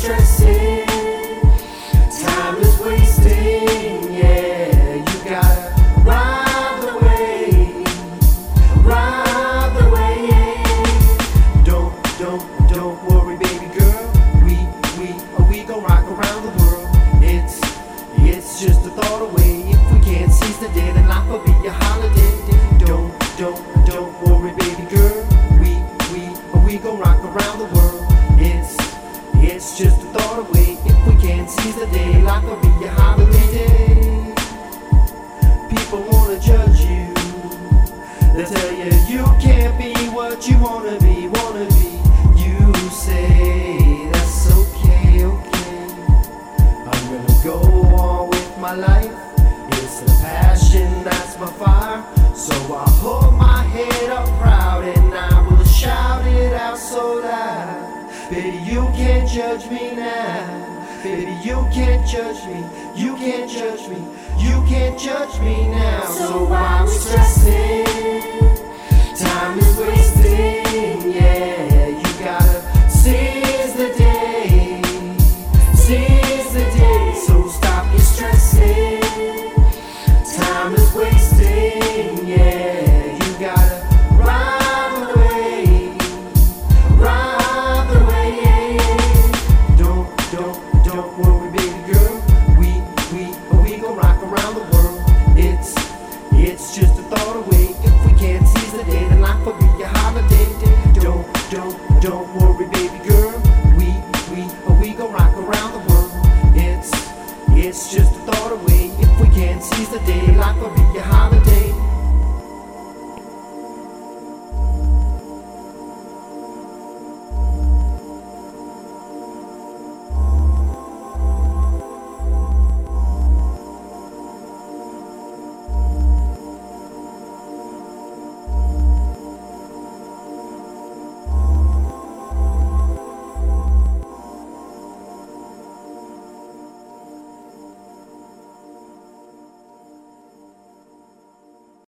stressing. Time is wasting. Yeah, you gotta ride the wave. Ride the wave. Don't, don't, don't worry, baby girl. We, we, oh, we rock around the world. It's, it's just a thought away. If we can't seize the day, will be a holiday. Don't, don't, don't worry, baby seize the day, life will be a holiday. People wanna judge you. They tell you you can't be what you wanna be, wanna be. You say that's okay, okay. I'm gonna go on with my life. It's the passion that's my fire. So I hold my head up proud and I will shout it out so loud. Baby, you can't judge me now. Baby, you can't judge me. You can't judge me. You can't judge me now. So why we stressing? Time is wasting, yeah. You gotta seize the day, seize the day. So stop your stressing. Time is wasting, yeah. Around the